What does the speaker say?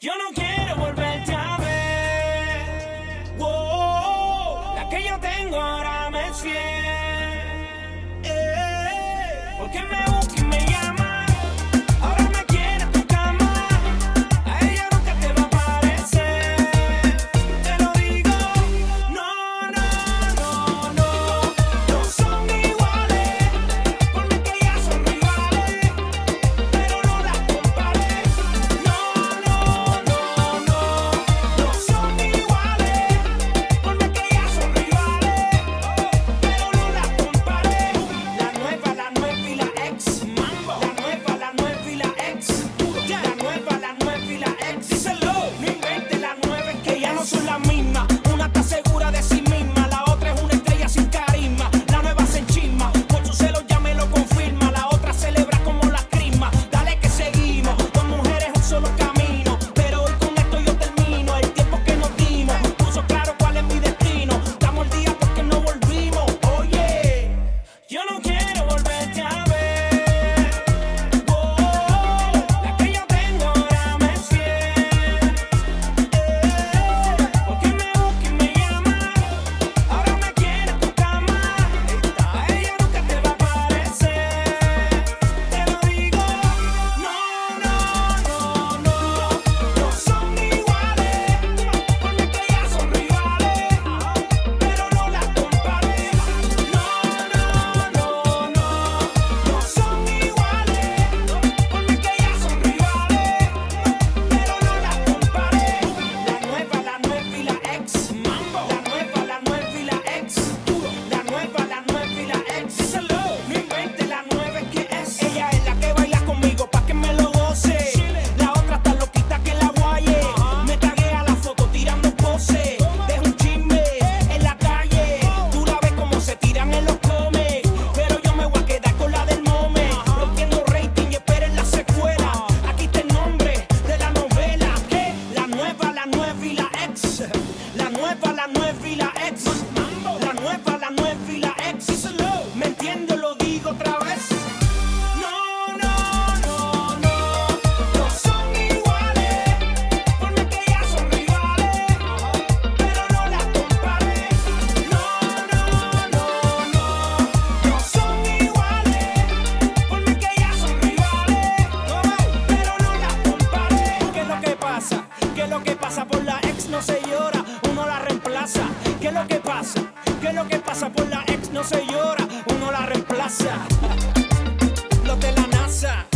Yo no quiero volverte a ver. Wow, la que yo tengo ahora me es no se llora, uno la reemplaza. ¿Qué es lo que pasa? ¿Qué es lo que pasa por la ex no se llora, uno la reemplaza? Los de la NASA.